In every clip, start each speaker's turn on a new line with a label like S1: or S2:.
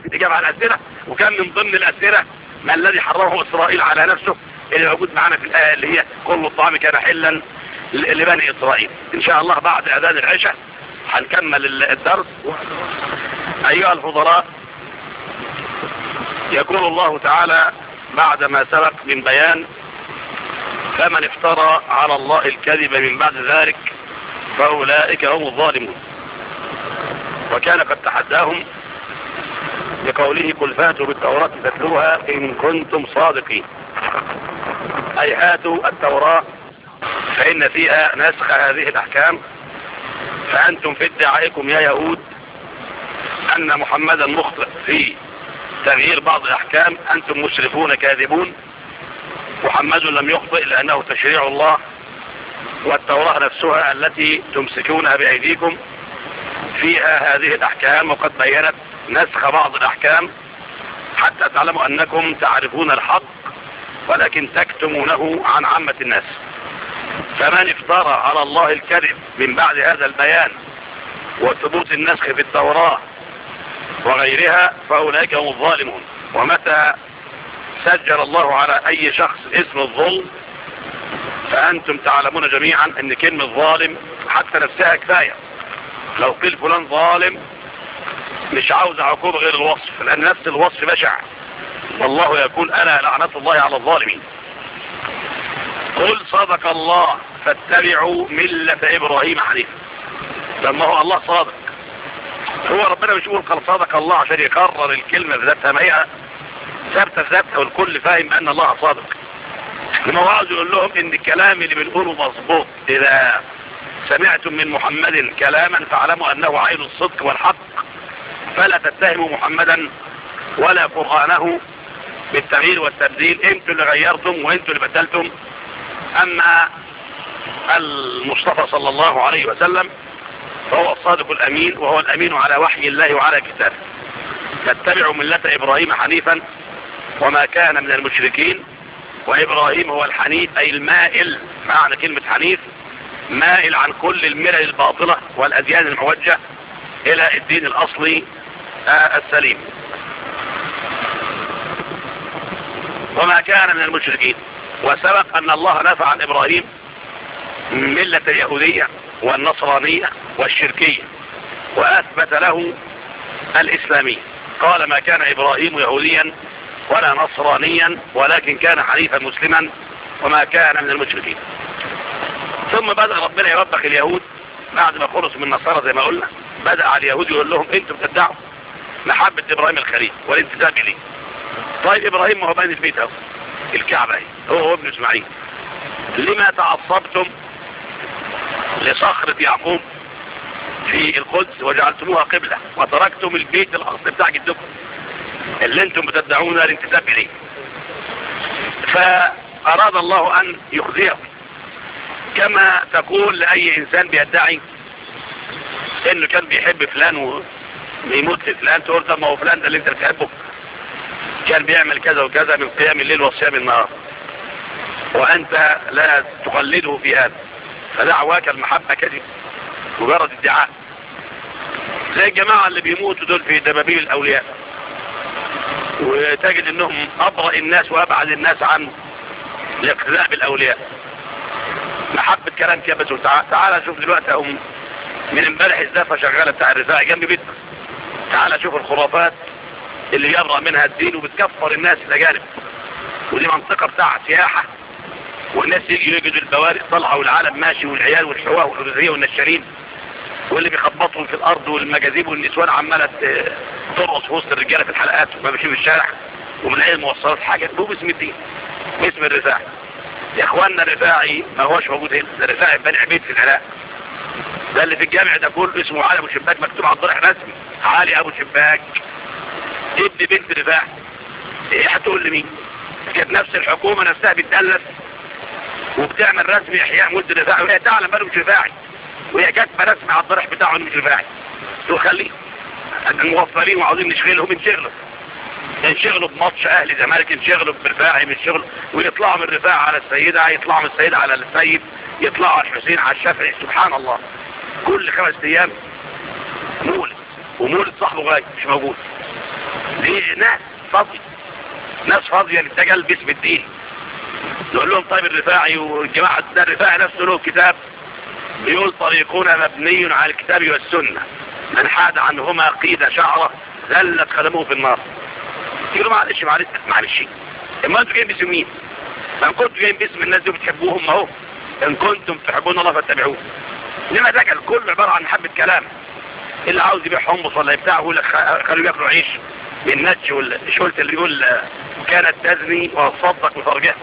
S1: في الإجابة على الأسئلة وكان من ضمن الأسئلة ما الذي حرره إسرائيل على نفسه اللي موجود معنا في الآية اللي هي كل الطعام كان حلا لبني إسرائيل. إن شاء الله بعد أذان العشاء هنكمل الدرس. أيها الفضراء يقول الله تعالى بعد ما سبق من بيان فمن افترى على الله الكذب من بعد ذلك فأولئك هم الظالمون. وكان قد تحداهم لقوله قل فاتوا بالتوراة تتلوها إن كنتم صادقين. أي هاتوا التوراة فإن فيها نسخ هذه الأحكام. فأنتم في ادعائكم يا يهود أن محمدا مخطئ في تغيير بعض الأحكام. أنتم مشرفون كاذبون. محمد لم يخطئ لأنه تشريع الله والتوراة نفسها التي تمسكونها بأيديكم. فيها هذه الأحكام وقد بيّنت نسخ بعض الأحكام حتى تعلموا أنكم تعرفون الحق ولكن تكتمونه عن عامة الناس. فمن افترى على الله الكذب من بعد هذا البيان وثبوت النسخ في التوراة وغيرها فأولئك هم الظالمون. ومتى سجل الله على أي شخص اسم الظلم فأنتم تعلمون جميعا أن كلمة ظالم حتى نفسها كفاية. لو قيل فلان ظالم مش عاوز عقوبة غير الوصف لأن نفس الوصف بشع. والله يقول أنا لعنة الله على الظالمين. قل صدق الله فاتبعوا ملة إبراهيم حنيف لما هو الله صادق. هو ربنا مش يقول قال صدق الله عشان يكرر الكلمة بذاتها ما هي ثابتة ثابتة والكل فاهم أن الله صادق. لما هو عاوز يقول لهم إن الكلام اللي بنقوله مظبوط إذا سمعتم من محمد كلاما فاعلموا أنه عين الصدق والحق. فلا تتهموا محمدا ولا قرآنه بالتغيير والتبديل. أنتوا اللي غيرتم وانتوا اللي بدلتم. أما المصطفى صلى الله عليه وسلم فهو الصادق الأمين وهو الأمين على وحي الله وعلى كتابه. تتبع ملة إبراهيم حنيفا وما كان من المشركين. وإبراهيم هو الحنيف أي المائل معنى كلمة حنيف مائل عن كل الملل الباطلة والأديان الموجة إلى الدين الأصلي آه، السليم. وما كان من المشركين. وسبق أن الله نفع عن إبراهيم ملة اليهودية والنصرانية والشركية وأثبت له الإسلامية. قال ما كان إبراهيم يهوديا ولا نصرانيا ولكن كان حنيفا مسلما وما كان من المشركين. ثم بدأ ربنا يوبخ اليهود بعد ما خلص من النصارى زي ما قلنا. بدأ على اليهود يقول لهم أنتم تدعوا محبة إبراهيم الخليل والانتساب لي طيب إبراهيم ما هو بين البيت أهو. الكعبة هي هو هو ابن إسماعيل. لما تعصبتم لصخرة يعقوب في القدس وجعلتموها قبلة وتركتم البيت الأصل بتاع جدكم اللي أنتم بتدعون الانتساب إليه فأراد الله أن يخزيه. كما تقول لأي إنسان بيدعي إنه كان بيحب فلان بيموت فلان تقول طب ما هو فلان ده اللي انت بتحبه. كان بيعمل كذا وكذا من قيام الليل وصيام النهار. وأنت لا تقلده في هذا. فدعواك المحبة كذب مجرد ادعاء. زي الجماعة اللي بيموتوا دول في دبابيل الأولياء. وتجد إنهم أبرأ الناس وأبعد الناس عن الاقتداء بالأولياء. محبة كلام كده بس تعالى شوف دلوقتي ام من امبارح الزفة شغالة بتاع الرفاعي جنب بيتك. تعالى شوف الخرافات اللي بيبرأ منها الدين وبتكفر الناس الأجانب. ودي منطقة بتاع سياحة والناس يجي يجدوا البوارئ طالعة والعالم ماشي والعيال والحواء والحرزية والنشارين واللي بيخبطهم في الأرض والمجاذيب والنسوان عمالة آه، ترقص وسط الرجالة في الحلقات وما بشي في الشارع ومن أي الموصلات حاجة. بو باسم الدين باسم الرفاعي يا اخوانا الرفاعي ما هوش موجود هنا. ده الرفاعي بني عبيد في العراق. ده اللي في الجامع ده كله اسمه علم وشباك مكتوب على الضرح رسمي. علي أبو شباك ابن بنت رفاح هتقول لمين؟ كانت نفس الحكومة نفسها بتألف وبتعمل رسم إحياء مولد رفاعي وهي تعلم بانه مش رفاعي وهي كاتبة رسم على الطرح بتاعه انه مش رفاعي وخليه المغفلين وعاوزين نشغلهم انشغلوا انشغلوا بماتش أهلي زمالك انشغلوا برفاعي من شغله ويطلعوا من الرفاعي على السيدة يطلعوا من السيدة على السيد يطلعوا الحسين على الشافعي سبحان الله. كل خمس أيام مول ومولد صاحبه غاية مش موجود. ليه؟ ناس فاضية. ناس فاضية باسم الدين. نقول لهم طيب الرفاعي والجماعة ده الرفاعي نفسه له كتاب بيقول طريقنا مبني على الكتاب والسنة. من حاد عنهما قيدة شعره ذلت خدمه في النار. تقولوا معلش معلش معلش اما أنتوا جايين باسم مين؟ ما كنتوا جايين باسم الناس دي بتحبوهم أهو. إن كنتم تحبون الله فاتبعوه. لما تجل كل كله عبارة عن حبة كلام. اللي عاوز يبيع حمص ولا يبتاع يقول لك خلوه ياكلوا عيش. بالنتش والشولت اللي يقول كانت تزني وتصدق وفرجها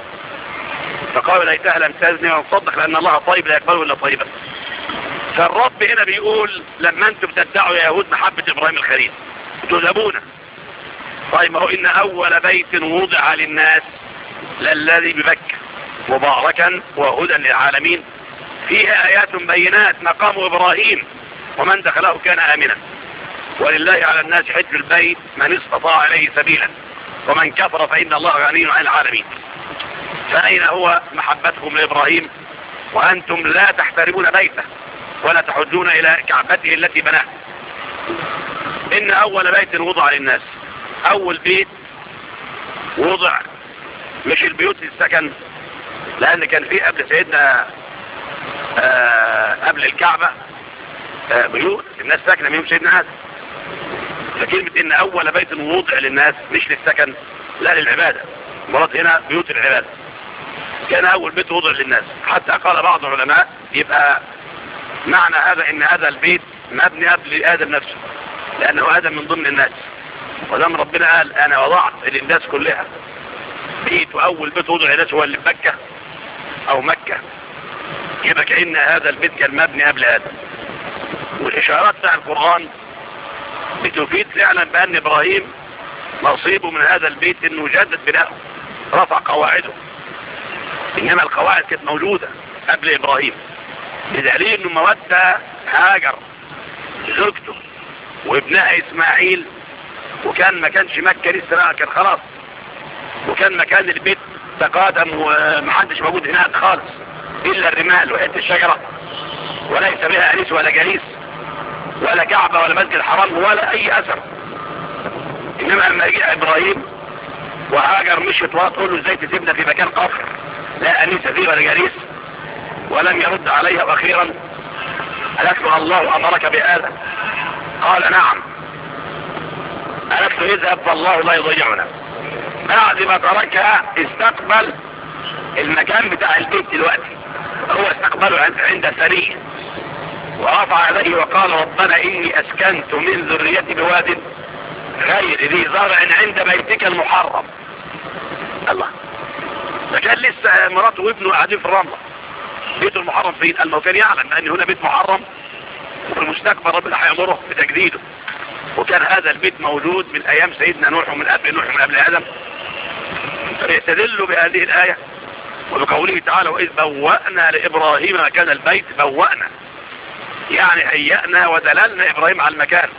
S1: فقالوا ليتها لم تزني وتصدق لأن الله طيب لا يقبله إلا طيبا فالرب هنا بيقول لما أنتم تدعوا يا يهود محبة إبراهيم الخليل تذهبون طيب هو إن أول بيت وضع للناس للذي ببكة مباركا وهدى للعالمين. فيها آيات بينات مقام إبراهيم. ومن دخله كان آمنا. ولله على الناس حج البيت من استطاع عليه سبيلا. ومن كفر فإن الله غني عن العالمين. فأين هو محبتكم لإبراهيم؟ وأنتم لا تحترمون بيته ولا تحجون إلى كعبته التي بناه. إن أول بيت وضع للناس. أول بيت وضع. مش البيوت السكن لأن كان فيه قبل سيدنا آه، قبل الكعبة. بيوت. الناس ساكنة مين؟ سيدنا عادم فكلمة إن أول بيت وضع للناس مش للسكن لا للعبادة. مرات هنا بيوت العبادة. كان أول بيت وضع للناس. حتى قال بعض العلماء يبقى معنى هذا إن هذا البيت مبني قبل آدم نفسه لأنه آدم من ضمن الناس. ودام ربنا قال أنا وضعت للناس كلها. بيت وأول بيت وضع للناس هو اللي بكة أو مكة. يبقى كأن هذا البيت كان مبني قبل آدم والإشارات بتاع القرآن بتفيد فعلا بأن إبراهيم نصيبه من هذا البيت أنه جدد بناءه رفع قواعده. إنما القواعد كانت موجودة قبل إبراهيم. بدليل أنه مودة هاجر زوجته وابنها إسماعيل وكان ما كانش مكة لسه كان خلاص. وكان مكان البيت تقادم ومحدش موجود هناك خالص إلا الرمال وحيث الشجرة. وليس بها أنيس ولا جليس. ولا كعبة ولا مسجد حرام ولا أي أثر. إنما لما يجي إبراهيم وهاجر مشيت وتقول له إزاي تسيبنا في مكان قفر لا أنيسة فيه ولا جليس ولم يرد عليها وأخيرا قالت له الله أمرك بآذة قال نعم. قالت له اذهب فالله لا يضيعنا. بعد ما تركها استقبل المكان بتاع البيت دلوقتي. هو استقبله عند سريع. ورفع عليه وقال ربنا إني أسكنت من ذريتي بواد غير ذي زرع عند بيتك المحرم. الله. ده كان لسه مراته وابنه قاعدين في الرملة. بيته المحرم فين؟ قال ما كان يعلم أن هنا بيت محرم وفي المستقبل ربنا هيأمره بتجديده. وكان هذا البيت موجود من أيام سيدنا نوح ومن قبل نوح ومن قبل آدم. فيستدلوا بهذه الآية. وبقوله تعالى وإذ بوأنا لإبراهيم كان البيت بوأنا. يعني هيئنا ودللنا إبراهيم على المكان.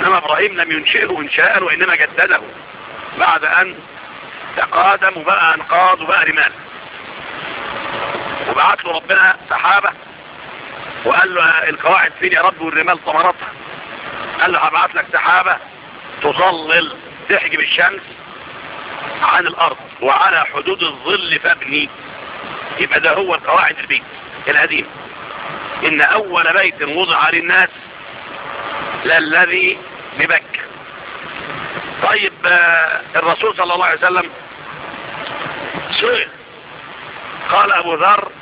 S1: إنما إبراهيم لم ينشئه إنشاء وإنما جدده. بعد أن تقادم وبقى أنقاض وبقى رمال. وبعت له ربنا سحابة وقال له القواعد فين يا رب والرمال طمرتها. قال له هبعت لك سحابة تظلل تحجب الشمس عن الأرض وعلى حدود الظل فابني. يبقى ده هو القواعد البيت القديمه إن أول بيت وضع للناس للذي ببك. طيب آه، الرسول صلى الله عليه وسلم سئل. قال أبو ذر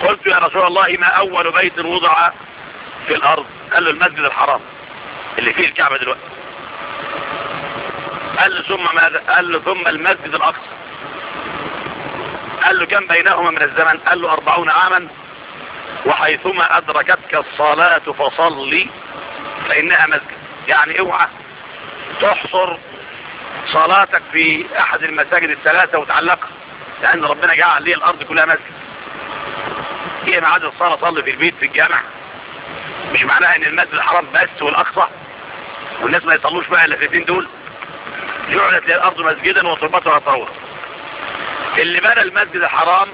S1: قلت يا رسول الله ما أول بيت وضع في الأرض؟ قال له المسجد الحرام اللي فيه الكعبة دلوقتي. قال له ثم ماذا؟ قال له ثم المسجد الأقصى. قال له كم بينهما من الزمن؟ قال له أربعون عاما. وحيثما أدركتك الصلاة فصلي فإنها مسجد يعني اوعى تحصر صلاتك في أحد المساجد الثلاثة وتعلقها لأن ربنا جعل ليه الأرض كلها مسجد هي معادة الصلاة صلي في البيت في الجامع. مش معناها إن المسجد الحرام بس والأقصى والناس ما يصلوش بقى إلا في الاثنين دول. جعلت للأرض مسجدا وتربتها طورا اللي بنى المسجد الحرام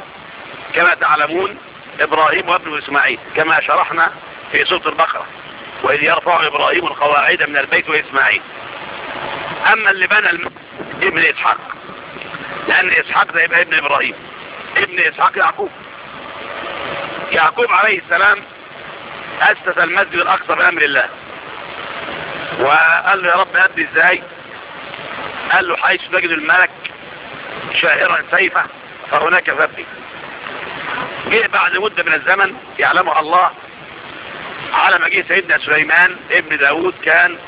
S1: كما تعلمون إبراهيم وابنه إسماعيل كما شرحنا في سورة البقرة. وإذ يرفع إبراهيم القواعد من البيت وإسماعيل. أما اللي بنى الم... ابن إسحاق. لأن إسحاق ده يبقى ابن إبراهيم. ابن إسحاق يعقوب. يعقوب عليه السلام أسس المسجد الأقصى بأمر الله. وقال له يا رب أبني إزاي؟ قال له حيث تجد الملك شاهرا سيفه فهناك فبني جه بعد مدة من الزمن يعلمها الله على مجيء سيدنا سليمان ابن داود كان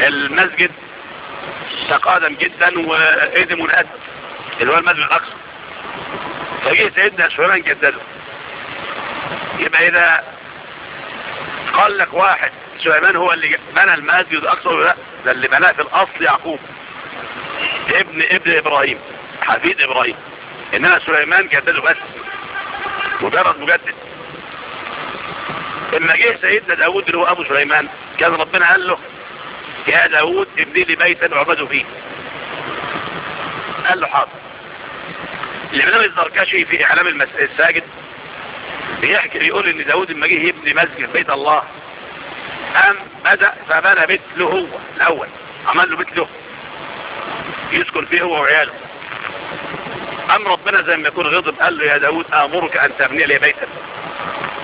S1: المسجد تقادم جدا وإذن منقد اللي هو المسجد الأقصى. فجه سيدنا سليمان جدده. يبقى إذا قال لك واحد سليمان هو اللي بنى المسجد الأقصى لأ؟ ده اللي بناه في الأصل يعقوب. ابن ابن إبراهيم حفيد إبراهيم. إنما سليمان جدده بس. مجرد مجدد لما جه سيدنا داود اللي هو أبو سليمان كان ربنا قال له يا داود ابني لي بيتا اعبد فيه. قال له حاضر. الإمام الزركشي في إعلام الساجد بيحكي بيقول إن داود لما جه يبني مسجد بيت الله قام بدأ فبنى بيت له هو الأول. عمل له بيت له. يسكن فيه هو وعياله. قام ربنا زي ما يكون غضب قال له يا داود أمرك أن تبني لي بيتا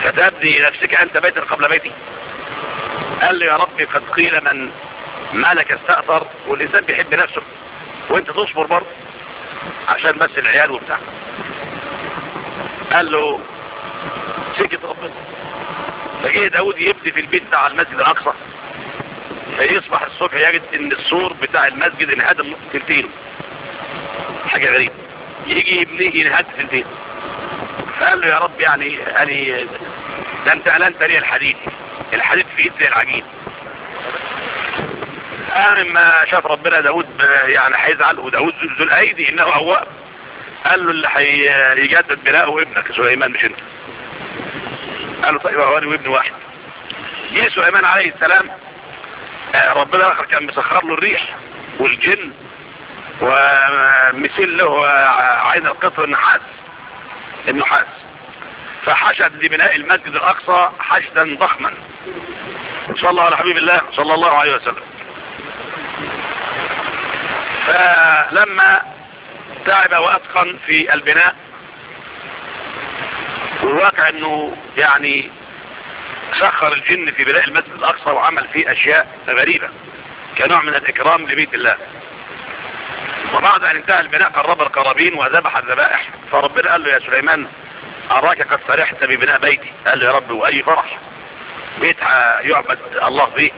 S1: فتبني نفسك أنت بيتا قبل بيتي. قال له يا ربي قد قيل من مالك استأثر والإنسان بيحب نفسه وأنت تصبر برضه عشان بس العيال وبتاع. قال له سكت ربنا. فجه داود يبني في البيت بتاع المسجد الأقصى. فيصبح الصبح يجد إن السور بتاع المسجد انهدم نقطتين حاجة غريبة. يجي ابنه ينهد البيت فقال له يا رب يعني يعني ده انت اعلنت لي الحديد. الحديد في ايد زي العجين قال ما شاف ربنا داود يعني هيزعل وداود ذو الأيدي إنه اواب قال له اللي هيجدد بناءه ابنك سليمان مش انت. قال له طيب اوري وابن واحد. جه سليمان عليه السلام آه، ربنا كان مسخر له الريح والجن ومثل له عين القطر النحاس النحاس فحشد لبناء المسجد الأقصى حشدا ضخما. إن شاء الله على حبيب الله صلى الله عليه وسلم. فلما تعب وأتقن في البناء والواقع أنه يعني سخر الجن في بناء المسجد الأقصى وعمل فيه أشياء غريبة كنوع من الإكرام لبيت الله. فبعد أن انتهى البناء قرب القرابين وذبح الذبائح. فربنا قال له يا سليمان أراك قد فرحت ببناء بيتي. قال له يا رب وأي فرح؟ بيت يعبد الله فيه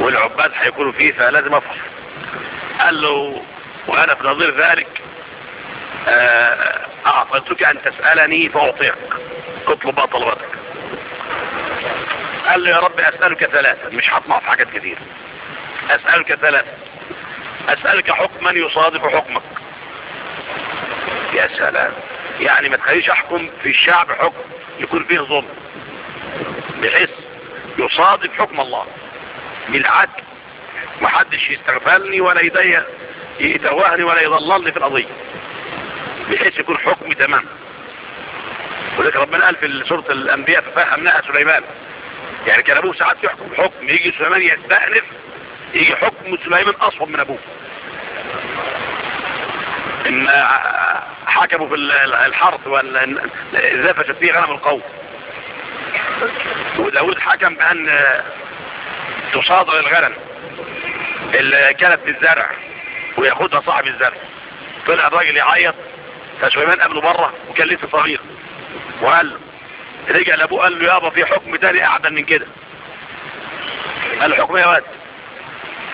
S1: والعباد هيكونوا فيه فلازم أفرح. قال له وأنا في نظير ذلك آه، أعطيتك أن تسألني فأعطيك. اطلب بقى طلباتك. قال له يا رب أسألك ثلاثة. مش هطمع في حاجات كثير أسألك ثلاثة. أسألك حكما يصادف حكمك. يا سلام. يعني ما تخليش أحكم في الشعب حكم يكون فيه ظلم. بحيث يصادف حكم الله. بالعدل. محدش يستغفلني ولا يضيق يتوهني ولا يضللني في القضية. بحيث يكون حكمي تمام. وذلك ربنا قال في سورة الأنبياء ففهمناها سليمان. يعني كان أبوه ساعات يحكم حكم يجي سليمان يستأنف يجي حكم سليمان اصعب من أبوه. إن حكموا في الحرث ولا فيه غنم القوم. وداود حكم بأن تصادر الغنم اللي كانت بالزرع وياخدها صاحب الزرع. طلع الراجل يعيط فسليمان قابله مرة وكان لسه صغير. وقال رجع لأبوه قال له يابا في حكم تاني أعدل من كده. قال له حكم إيه يا واد؟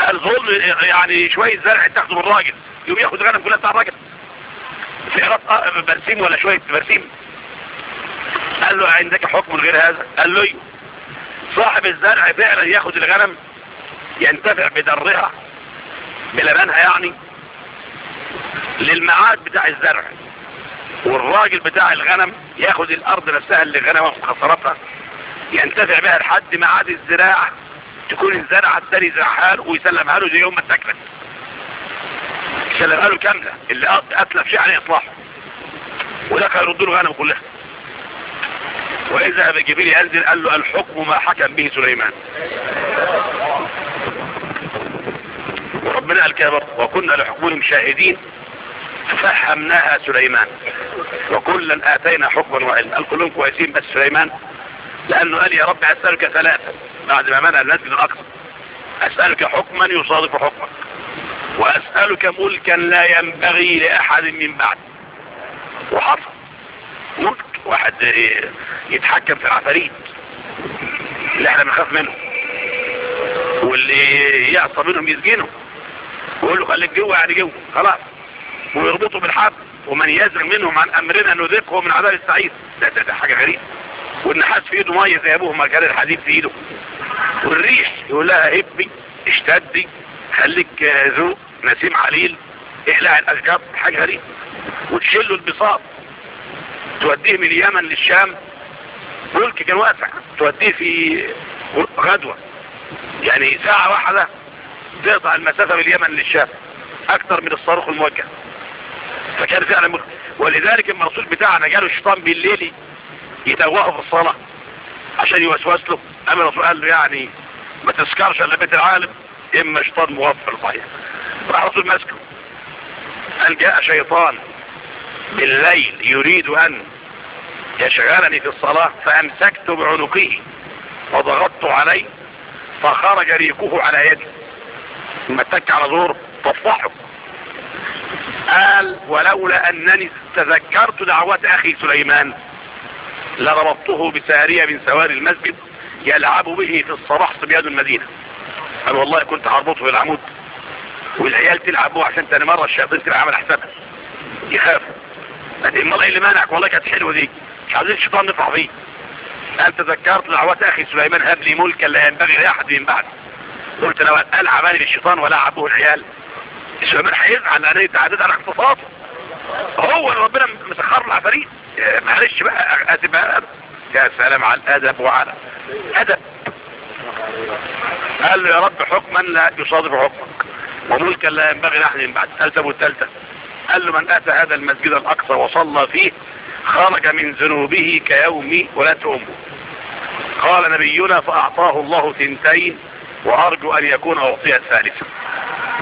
S1: الظلم يعني شوية زرع تاخده من الراجل يقوم ياخد غنم كلها بتاع الراجل. في آه، برسيم ولا شوية برسيم. قال له عندك حكم غير هذا؟ قال له أيوه. صاحب الزرع فعلا ياخد الغنم ينتفع بدرها بلبنها يعني للمعاد بتاع الزرع. والراجل بتاع الغنم ياخد الأرض نفسها اللي غنمها وخسرتها ينتفع بها لحد معاد الزراعة. تكون الزرعة الثاني زرعها ويسلمها له زي يوم ما اتاكلت. يسلمها له كاملة. اللي أتلف شيء عليه إطلاحه وذلك يرد له غنم كلها. وإذا بجبريل ينزل قال له الحكم ما حكم به سليمان. وربنا قال كده برضه. وكنا لحكمهم شاهدين ففهمناها سليمان. وكلا آتينا حكما وعلم قال كلهم كويسين بس سليمان. لأنه قال يا رب أسألك ثلاثة بعد ما منع الناس من الأقصى. أسألك حكما يصادف حكمك. وأسألك ملكا لا ينبغي لأحد من بعد. وحصل. ملك واحد يتحكم في العفاريت اللي إحنا بنخاف منه. واللي يعصى منهم يسجنه. ويقول له خليك جوه يعني جوه. خلاص. ويربطه بالحبل. ومن يزغ منهم عن أمرنا نذقه من عذاب السعير. ده ده, ده حاجة غريبة. والنحاس في ايده مية زي أبوه ما كان الحديد في إيده. والريح يقول لها إيه هبي اشتدي خليك ذوق نسيم عليل احلع الاشجار حاجة غريبة. وتشيل له البساط توديه من اليمن للشام. ملك كان واسع. توديه في غدوة. يعني ساعة واحدة تقطع المسافة من اليمن للشام. أكتر من الصاروخ الموجه فكان فعلا ولذلك المرسول بتاعنا جاله الشيطان بالليلي يتوهوا في الصلاة عشان يوسوس له. أما الرسول قال له يعني ما تسكرش إلا بيت العالم إما شيطان موفر صحيح. راح رسول ماسكه قال جاء شيطان بالليل يريد أن يشغلني في الصلاة فأمسكت بعنقه وضغطت عليه فخرج ريقه على يدي. ثم اتك على زور طفحه قال ولولا أنني تذكرت دعوات أخي سليمان. لربطته بسارية من سواري المسجد يلعب به في الصباح صبيان المدينة. قال والله كنت هربطه بالعمود والعيال تلعبوا عشان تاني مرة الشياطين تبقى عمل حسابها. يخافوا. قال امال إيه اللي مانعك؟ والله كانت حلوة دي. مش عايزين الشيطان نطلع فيه قال تذكرت دعوات أخي سليمان هب لي ملكا لا ينبغي لأحد من بعد. قلت لو العباني للشيطان ولا عبوه العيال. سليمان هيزعل لأنه يتعدد على اختصاصه هو اللي ربنا مسخر له معلش بقى أدب على أدب. يا سلام على الأدب وعلى ادب قال له يا رب حكما لا يصادف حكمك. وملكا لا ينبغي نحن بعد التب الثالثه قال له من أتى هذا المسجد الأقصى وصلى فيه خرج من ذنوبه كيوم ولدت امه قال نبينا فأعطاه الله ثنتين وأرجو أن يكون أعطي الثالثة.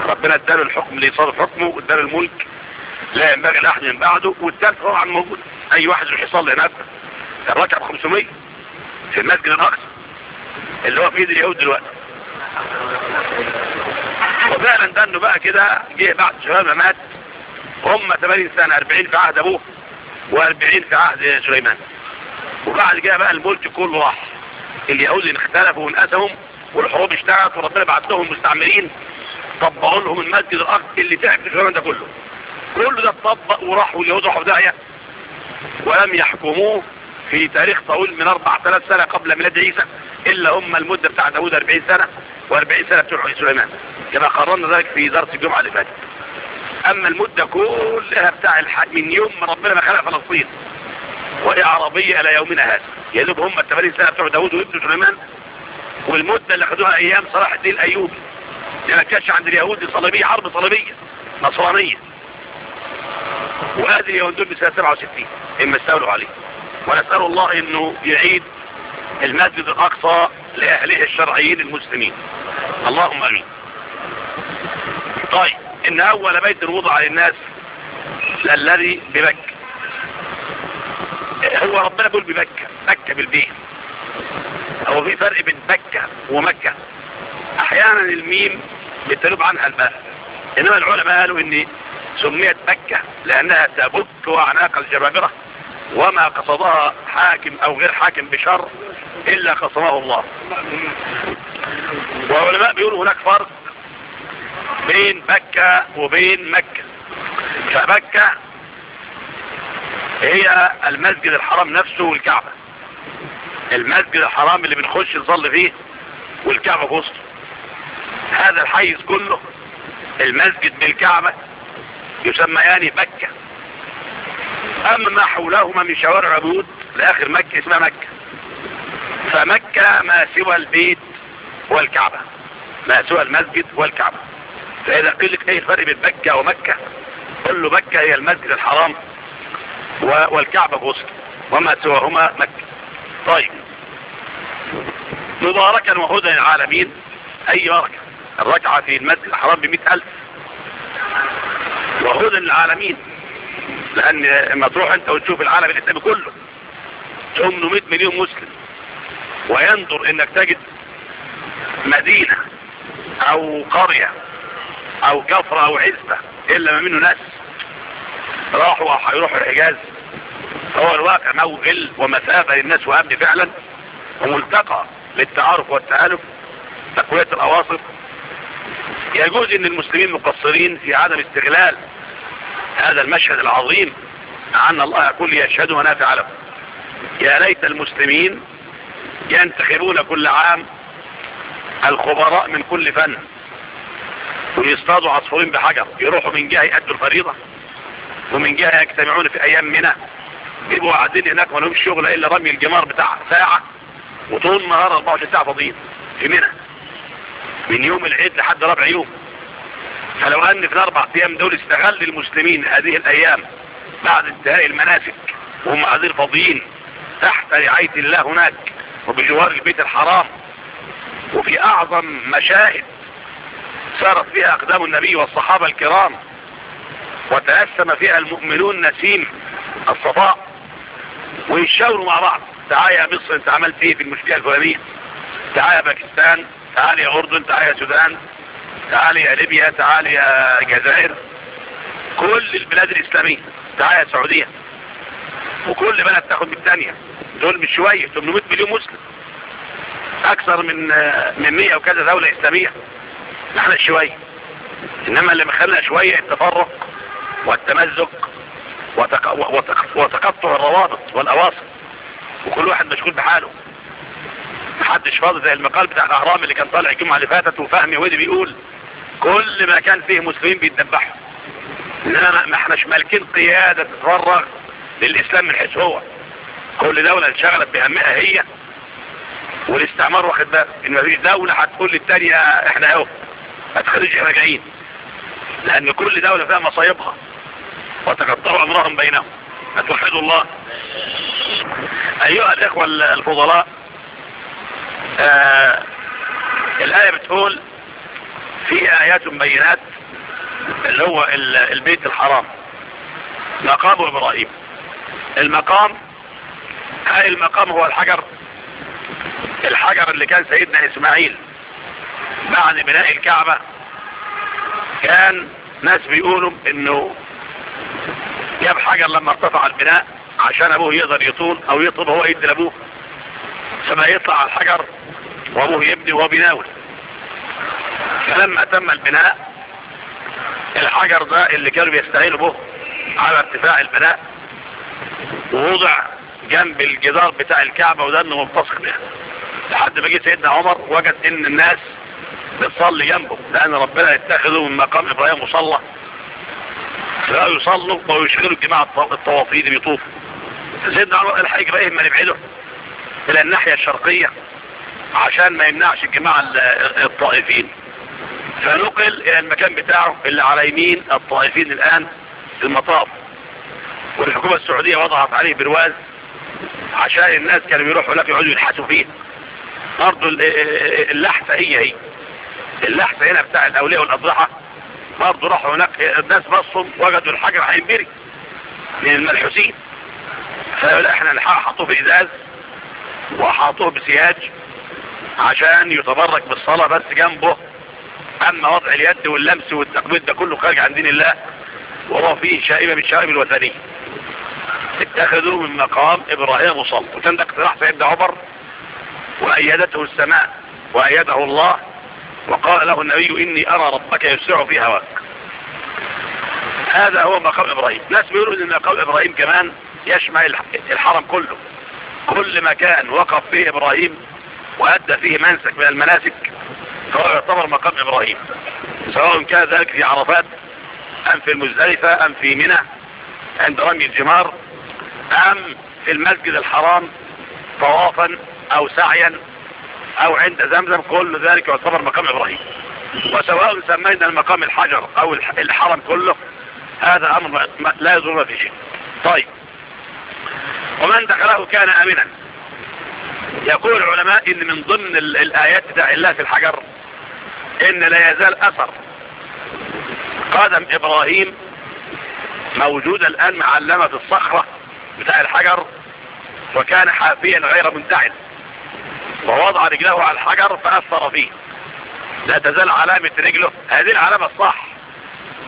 S1: ربنا اداله الحكم ليصادف حكمه واداله الملك. لا ينبغي لاحد من بعده والثالث طبعا موجود. أي واحد يروح يصلي هناك الركعة ب 500 في المسجد الأقصى اللي هو في ايد اليهود دلوقتي. وفعلا ده إنه بقى كده جه بعد شباب ما مات. هم 80 سنة 40 في عهد أبوه و40 في عهد سليمان. وبعد كده بقى الملك كله راح. اليهود اختلفوا ونقسموا والحروب اشتغلت وربنا بعدهم مستعمرين طبقوا لهم المسجد الأقصى اللي تعب في الزمن ده كله. كله ده اتطبق وراح واليهود راحوا في ولم يحكموه في تاريخ طويل من أربع ثلاث سنة قبل ميلاد عيسى إلا هم المدة بتاع داود 40 سنة و40 سنة بتوع سليمان. كما قررنا ذلك في إدارة الجمعة اللي فاتت. أما المدة كلها بتاع الحق من يوم ما ربنا ما خلق فلسطين وهي عربية إلى يومنا هذا. يذوب هم الثمانين سنة بتوع داود وابن سليمان والمدة اللي خدوها أيام صلاح الدين الأيوبي لأن كانش عند اليهود صليبية حرب صليبية نصرانية. وهذه يندون بسنة 67 إما استولوا عليه. ونسأل الله إنه يعيد المسجد الأقصى لأهله الشرعيين المسلمين. اللهم آمين. طيب إن أول بيت وضع للناس الذي بمكة. هو ربنا بيقول بمكة. مكة بالبيه. هو في فرق بين مكة ومكة. أحيانا الميم بتنوب عنها الباء إنما العلماء قالوا ان سميت مكة لأنها تبت أعناق الجبابرة وما قصدها حاكم أو غير حاكم بشر إلا قصدها الله. وعلماء بيقولوا هناك فرق بين مكة وبين مكة. فمكة هي المسجد الحرام نفسه والكعبة. المسجد الحرام اللي بنخش نظل فيه والكعبة في وسطه. هذا الحيز كله المسجد بالكعبة يسميان مكة. أما ما حولهما من شوارع عبود لآخر مكة اسمها مكة. فمكة ما سوى البيت والكعبة. ما سوى المسجد والكعبة. فإذا قل لك أي الفرق بين مكة ومكة؟ قل له مكة هي المسجد الحرام والكعبة بوسط وما سواهما مكة. طيب. مباركا وهدى للعالمين. أي بركة الرجعة في المسجد الحرام بمئة ألف. وهدى للعالمين لأن لما تروح أنت وتشوف العالم الإسلامي كله. 800 مليون مسلم. وينظر أنك تجد مدينة أو قرية أو كفرة أو عزبة إلا ما منه ناس. راحوا أو هيروحوا الحجاز. هو الواقع موغل ومثابة للناس وأمن فعلا. وملتقى للتعارف والتآلف. تقوية الأواصف يجوز إن المسلمين مقصرين في عدم استغلال هذا المشهد العظيم عن الله يقول يشهد ونافع لكم. يا ليت المسلمين ينتخبون كل عام الخبراء من كل فن ويصطادوا عصفورين بحجر يروحوا من جهة يأدوا الفريضة ومن جهة يجتمعون في أيام منا يبقوا قاعدين هناك ما لهمش شغل إلا رمي الجمار بتاع ساعة وطول النهار 24 ساعة فاضيين في منى. من يوم العيد لحد ربع يوم. فلو أن في الأربع أيام دول استغل المسلمين هذه الأيام بعد انتهاء المناسك وهم غادر فاضيين تحت رعاية الله هناك وبجوار البيت الحرام وفي أعظم مشاهد سارت فيها أقدام النبي والصحابة الكرام وتأسم فيها المؤمنون نسيم الصفاء ويشاوروا مع بعض تعال يا مصر أنت عملت إيه في المشكلة الفلانية؟ تعال يا باكستان تعال يا أردن تعال يا سودان تعال يا ليبيا تعال يا جزائر. كل البلاد الإسلامية تعال يا سعودية. وكل بلد تاخد من الثانية دول مش شوية 800 مليون مسلم. أكثر من من 100 وكذا دولة إسلامية. نحن شوية. إنما اللي مخلنا شوية التفرق والتمزق وتقطع الروابط والأواصل وكل واحد مشغول بحاله. محدش فاضي زي المقال بتاع الأهرام اللي كان طالع الجمعة اللي فاتت وفهمي ودي بيقول كل ما كان فيه مسلمين بيتذبحوا انما ما إحناش مالكين قيادة تتفرغ للإسلام من حيث هو. كل دولة انشغلت بهمها هي والاستعمار واخد بالك إن مفيش دولة هتقول للثانيه إحنا أهو ما تخرجش راجعين لأن كل دولة فيها مصايبها وتقطعوا أمرهم بينهم. أتوحدوا الله. أيها الإخوة الفضلاء آه، الآية بتقول في آيات مبينات اللي هو البيت الحرام. مقام إبراهيم. المقام هاي المقام هو الحجر. الحجر اللي كان سيدنا إسماعيل بعد بناء الكعبة. كان ناس بيقولوا إنه جاب حجر لما ارتفع البناء عشان أبوه يقدر يطول أو يطلب هو يدي لابوه فما يطلع الحجر وابوه يبني وهو بيناول. فلما تم البناء الحجر ده اللي كانوا بيستعينوا به على ارتفاع البناء ووضع جنب الجدار بتاع الكعبة وده إنه منتصق بها يعني. لحد ما جه سيدنا عمر وجد إن الناس بتصلي جنبه لأن ربنا اتخذوا من مقام إبراهيم وصلى فلا يصلوا ويشغلوا الجماعة الطوافين بيطوفوا. سيدنا عمر الحاجة بقى إيه؟ ما نبعده. إلى الناحية الشرقية. عشان ما يمنعش جماع الطائفين. فنقل إلى المكان بتاعه اللي على يمين الطائفين الآن في المطاف. والحكومة السعودية وضعت عليه برواز عشان الناس كانوا يروحوا هناك يقعدوا يلحسوا فيه. برضه اللحسة هي هي. اللحسة هنا بتاع الأولياء والاضرحة برضه راحوا هناك الناس بصوا وجدوا الحجر هينبري من الملحوسين. فلا إحنا إحنا حطوه في إزاز وحطوه بسياج عشان يتبرك بالصلاة بس جنبه. أما وضع اليد واللمس والتقبيل ده كله خارج عن دين الله وهو فيه شائبة من شائب الوثنية. اتخذوا من مقام إبراهيم وصل وكان ده اقتراح سيدنا عمر وأيدته السماء وأيده الله وقال له النبي إني أرى ربك يسرع في هواك. هذا هو مقام إبراهيم. ناس بيقولوا إن مقام إبراهيم كمان يشمل الحرم كله. كل مكان وقف فيه إبراهيم وأدى فيه منسك من المناسك فهو يعتبر مقام إبراهيم. سواء كان ذلك في عرفات أم في المزدلفة أم في منى عند رمي الجمار أم في المسجد الحرام طوافا أو سعيا أو عند زمزم كل ذلك يعتبر مقام إبراهيم. وسواء سمينا المقام الحجر أو الحرم كله هذا أمر لا يزور في شيء طيب. ومن دخله كان أمنا. يقول العلماء إن من ضمن الآيات بتاع الله في الحجر إن لا يزال أثر. قدم إبراهيم موجودة الآن معلمة في الصخرة بتاع الحجر وكان حافيا غير منتعل. ووضع رجله على الحجر فأثر فيه. لا تزال علامة رجله. هذه العلامة الصح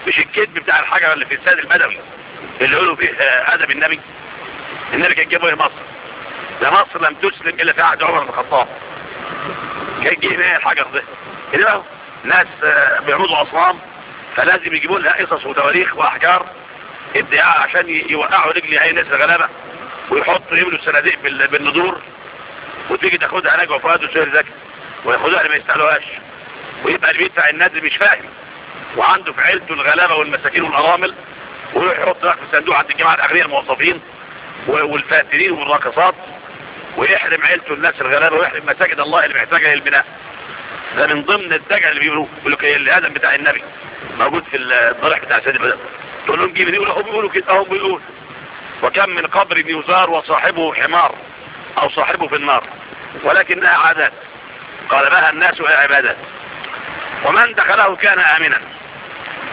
S1: مش الكذب بتاع الحجر اللي في الساد البدوي اللي قلوا فيه آه، أدب النبي. النبي كان جابه إيه لمصر ده مصر لم تسلم إلا في عهد عمر بن الخطاب. هيجي هنا الحجر ده. إيه هنا ناس آه، بيعبدوا أصنام فلازم يجيبوا لها قصص وتواريخ وأحجار ادعاء عشان يوقعوا رجل أي ناس الغلابة ويحطوا يملوا الصناديق بالنذور وتيجي تاخدها نجوى وفراد وسهير زكي وياخدوها اللي ما يستعلوهاش ويبقى اللي بيدفع النادي مش فاهم. وعنده في عيلته الغلابة والمساكين والأرامل ويروح يحط في صندوق عند الجماعة الأغنية الموظفين والفاترين والراقصات. ويحرم عيلته الناس الغلابة ويحرم مساجد الله اللي محتاجة للبناء ده من ضمن الدجع اللي بيقولوا يقولوا اللي الادم بتاع النبي. موجود في الضرح بتاع سيد بدر. تقول لهم جيب يقولوا هم بيقولوا كده هم بيقولوا وكم من قبر يزار وصاحبه حمار أو صاحبه في النار. ولكنها أه عادات. قلبها الناس إلى عبادات. ومن دخله كان آمنا.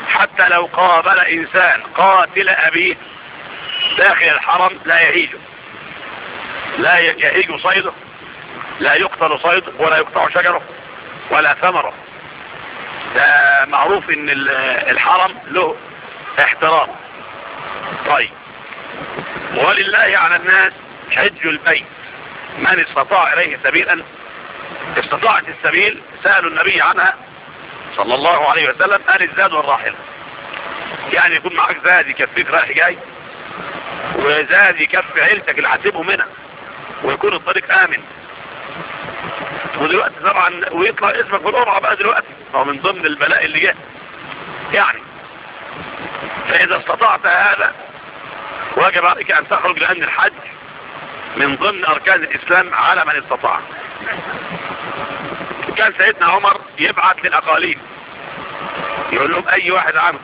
S1: حتى لو قابل إنسان قاتل أبيه داخل الحرم لا يهيجه لا يهيج صيده لا يقتل صيده ولا يقطع شجره ولا ثمره. ده معروف إن الحرم له احترام. طيب. ولله على الناس حج البيت. من استطاع إليه سبيلا؟ استطاعت السبيل سألوا النبي عنها صلى الله عليه وسلم قال الزاد والراحل. يعني يكون معك زاد يكفيك رايح جاي وزاد يكفي عيلتك اللي هتسيبهم منها ويكون الطريق آمن. ودلوقتي طبعا ويطلع اسمك في القرعه بقى دلوقتي. هو من ضمن البلاء اللي جه. يعني. فإذا استطعت هذا واجب عليك أن تخرج لأن الحج من ضمن أركان الإسلام على من استطاع. كان سيدنا عمر يبعث للأقاليم. يقول لهم أي واحد عنه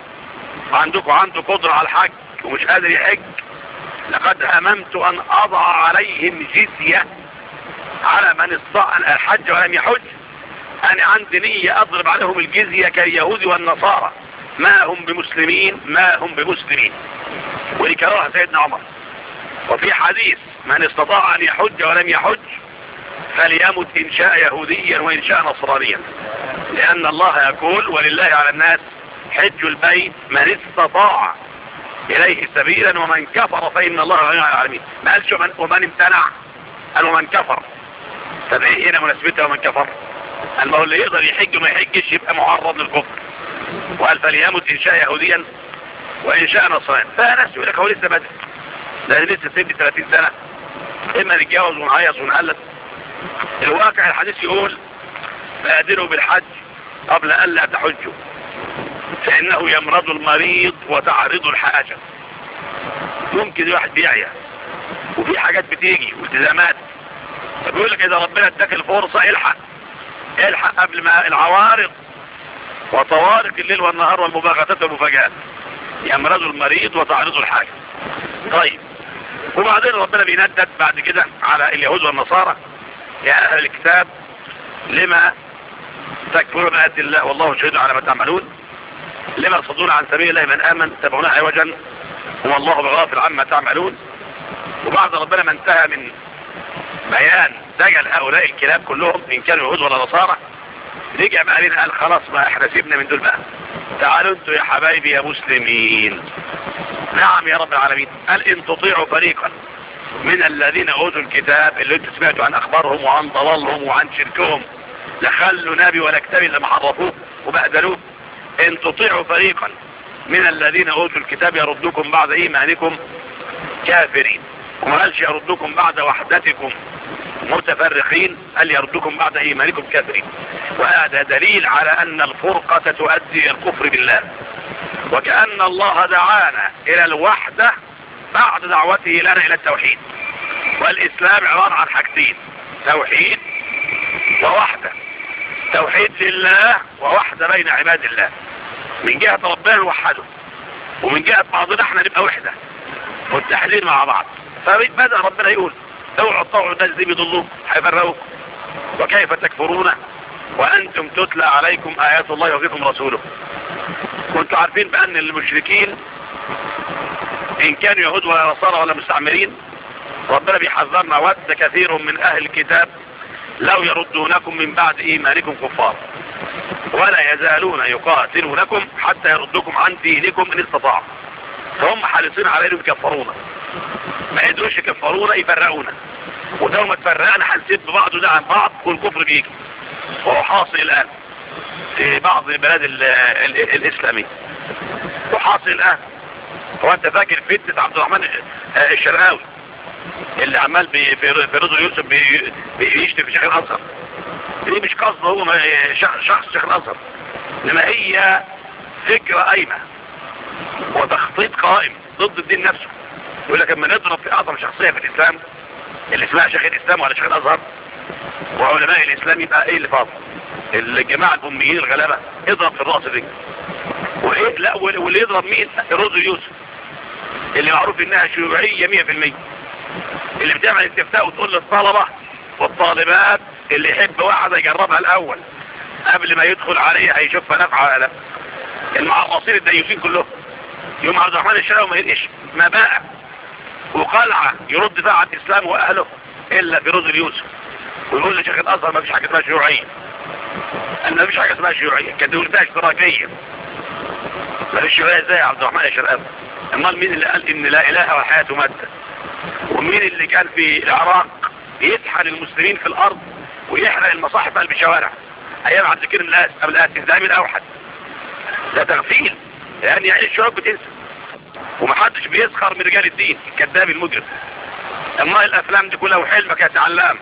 S1: عندكم عنده قدرة على الحج ومش قادر يحج لقد هممت أن أضع عليهم جزية على من استطاع احج ولم يحج. أنا عندي نية أضرب عليهم الجزية كاليهود والنصارى. ما هم بمسلمين ما هم بمسلمين. ولكراها سيدنا عمر. وفي حديث من استطاع أن يحج ولم يحج فليمت إن شاء يهوديا وإن شاء نصرانيا. لأن الله يقول ولله على الناس حج البيت من استطاع إليه سبيلا ومن كفر فإن الله غني العالمين. ما قالش ومن, ومن امتنع؟ قال ومن كفر. طب إيه هنا مناسبتها ومن كفر. قال ما هو اللي يقدر يحج وما يحجش يبقى معرض للكفر. وقال فليمت إن شاء يهوديا وإن شاء نصران فناس يقول لك هو لسه بدري؟ لأن لسه سن 30 سنة. إما نتجاوز ونعيص ونقلت الواقع الحديث يقول بادروا بالحج قبل أن لا تحجوا. فإنه يمرض المريض وتعرض الحاجة. يمكن الواحد بيعيا. وفي حاجات بتيجي والتزامات. فبيقول لك إذا ربنا اداك الفرصة الحق. الحق قبل ما العوارض وطوارق الليل والنهار والمباغتات والمفاجآت. يمرض المريض وتعرض الحاجة. طيب. وبعدين ربنا بيندد بعد كده على اليهود والنصارى. يا أهل الكتاب لما تكفرون آيات الله والله شهيد على ما تعملون؟ لما تصدون عن سبيل الله من آمن تبعونا عوجا. هو الله بغافر عما تعملون. وبعد ربنا ما انتهى من بيان دجل هؤلاء الكلاب كلهم إن كانوا يهود ولا نصارى. رجع بقى لنا قال خلاص بقى إحنا سيبنا من دول بقى. تعالوا أنتوا يا حبايبي يا مسلمين. نعم يا رب العالمين. قال إن تطيعوا فريقا من الذين أوتوا الكتاب اللي أنتوا سمعتوا عن أخبارهم وعن ضلالهم وعن شركهم. لخلوا نبي ولا كتاب إلا ما حرفوه وبهدلوه. إن تطيعوا فريقا من الذين أوتوا الكتاب يردوكم بعد إيمانكم كافرين. وما قالش يردوكم بعد وحدتكم متفرقين؟ قال يردوكم بعد إيمانكم كافرين؟ وهذا دليل على أن الفرقة تؤدي الكفر بالله. وكأن الله دعانا إلى الوحدة بعد دعوته لنا إلى التوحيد. والإسلام عبارة عن حاجتين توحيد ووحدة. توحيد لله ووحدة بين عباد الله. من جهة ربنا نوحده ومن جهة بعضنا إحنا نبقى وحدة. والتحليل مع بعض. فبدأ ربنا يقول؟ أوعوا الطوعوا الناس دي بيضلوه هيفرقوكم وكيف تكفرون؟ وأنتم تتلى عليكم آيات الله وفيكم رسوله. كنتوا عارفين بأن المشركين إن كانوا يهود ولا نصارى ولا مستعمرين ربنا بيحذرنا ود كثير من أهل الكتاب لو يردونكم من بعد إيمانكم كفار. ولا يزالون يقاتلونكم حتى يردكم عن دينكم إن استطاعوا. فهم حريصين على انهم يكفرونا ما يدروش يكفرونا يفرقونا وده ما تفرقنا حالصين ببعض وده عن بعض والكفر بيجي. وهو حاصل الآن في بعض البلاد الإسلامية. وحاصل الآن. هو أنت فاكر فتنة عبد الرحمن آه، الشرقاوي؟ اللي عمال بيرضوا يوسف بيشتي في شيخ الازهر دي مش قصده هو شخص شيخ الازهر إنما هي فكرة قايمة وتخطيط قائم ضد الدين نفسه. يقول لك اما نضرب في أعظم شخصية في الإسلام اللي اسمها شيخ الإسلام ولا شيخ الازهر وعلماء الإسلام يبقى إيه اللي فاضل؟ الجماعة الأميين الغلابة. اضرب في الرأس دي. وإيه؟ لا واللي يضرب مين؟ رضو يوسف اللي معروف إنها شيوعية 100% اللي بتعمل استفتاء وتقول للطلبة والطالبات اللي يحب واحدة يجربها الأول. قبل ما يدخل عليها هيشوفها نفعها ولا لأ. المعاصير الديوسين كلهم. يوم عبد الرحمن الشراوي ما يرقش مباء وقلعة يرد فاعة على الإسلام وأهله إلا في بروز اليوسف. ويقول لشيخ الأزهر ما فيش حاجة اسمها شيوعية. أنا ما فيش حاجة اسمها شيوعية. كانت دولتها إشتراكية. ما فيش شيوعية إزاي يا عبد الرحمن الشراوي أمال مين اللي قال إن لا إله وحياة مادة؟ ومين اللي كان في العراق يطحن المسلمين في الأرض ويحرق المصاحف قلب الشوارع. أيام عبد الكريم القاسم قبل القاسم ده من أوحد. ده تغفيل. لأن يعني الشعوب بتنسى. ومحدش بيسخر من رجال الدين الكذاب المجرم. أما الأفلام دي كلها وحلمك يا تعلام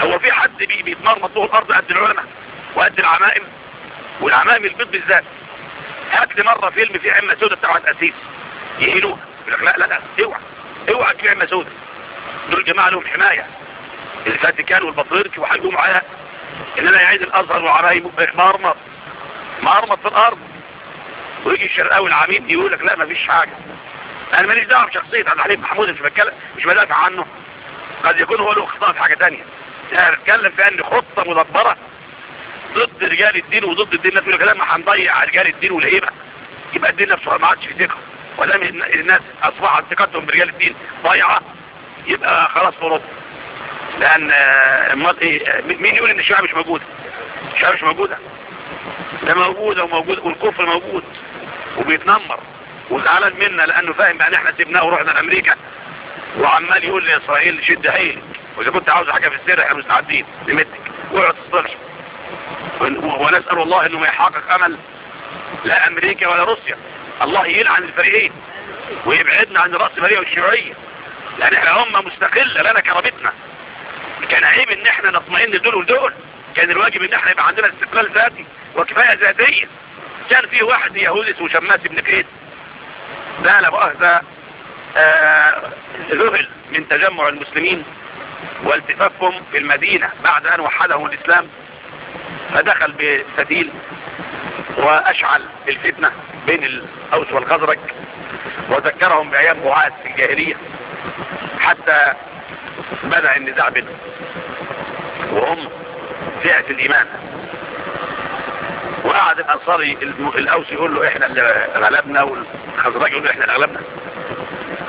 S1: هو في حد بي بيتمرمط له الأرض قد العلماء وقد العمائم؟ والعمائم البيض بالذات. هات لي مرة فيلم فيه عمة سودة بتاعة أسيس. يهلوها يقول لك لا لا لا اوعى. اوعى تبيع مزود دول جماعة لهم حماية. الفاتيكان والبطريرك وحاجهم معايا أنا يعيد الأزهر وعرايب مارمط مارمط في الأرض. ويجي الشرقاوي العميد يقول لك لا مفيش حاجة. أنا ماليش دعوة بشخصية عبد الحليم محمود مش بتكلم مش بدافع عنه. قد يكون هو له خطاب في حاجة تانية. أنا بتكلم في ان خطة مدبرة ضد رجال الدين وضد الدين. نفسه يقول لك لا ما هنضيع رجال الدين والهيبة يبقى الدين نفسه ما عادش في ثقه ولم الناس أصبحت ثقتهم برجال الدين ضايعة. يبقى خلاص في أوروبا. لأن آه، آه، مين يقول إن الشعب مش موجودة الشعب مش موجودة ده موجودة وموجودة والكفر موجود. وبيتنمر. وزعلان منا لأنه فاهم بأن إحنا سيبناه ورحنا لأمريكا. وعمال يقول لإسرائيل شد حيلك وإذا كنت عاوز حاجة في السر إحنا مستعدين. لمدك وقعد تصطلح ونسأل الله أنه ما يحقق أمل لا أمريكا ولا روسيا. الله يلعن الفريقين ويبعدنا عن رأس مريا والشيوعية لأن إحنا أمة مستقلة لنا كرامتنا كان عيب إن إحنا نطمئن لدول ودول. كان الواجب إن إحنا يبقى عندنا استقلال ذاتي وكفاية ذاتية. كان فيه واحد يهودي اسمه شماس ابن كيد ده لا مؤاخذة آه، ذهل من تجمع المسلمين والتفافهم في المدينة بعد أن وحدهم الإسلام. فدخل بستيل وأشعل الفتنة بين الأوس والخزرج وذكرهم بأيام بعاد في الجاهلية حتى بدأ النزاع بينهم وهم فئة الإيمان. وقعد الأنصاري الأوس يقول له إحنا اللي غلبنا والخزرج يقول له إحنا اللي غلبنا.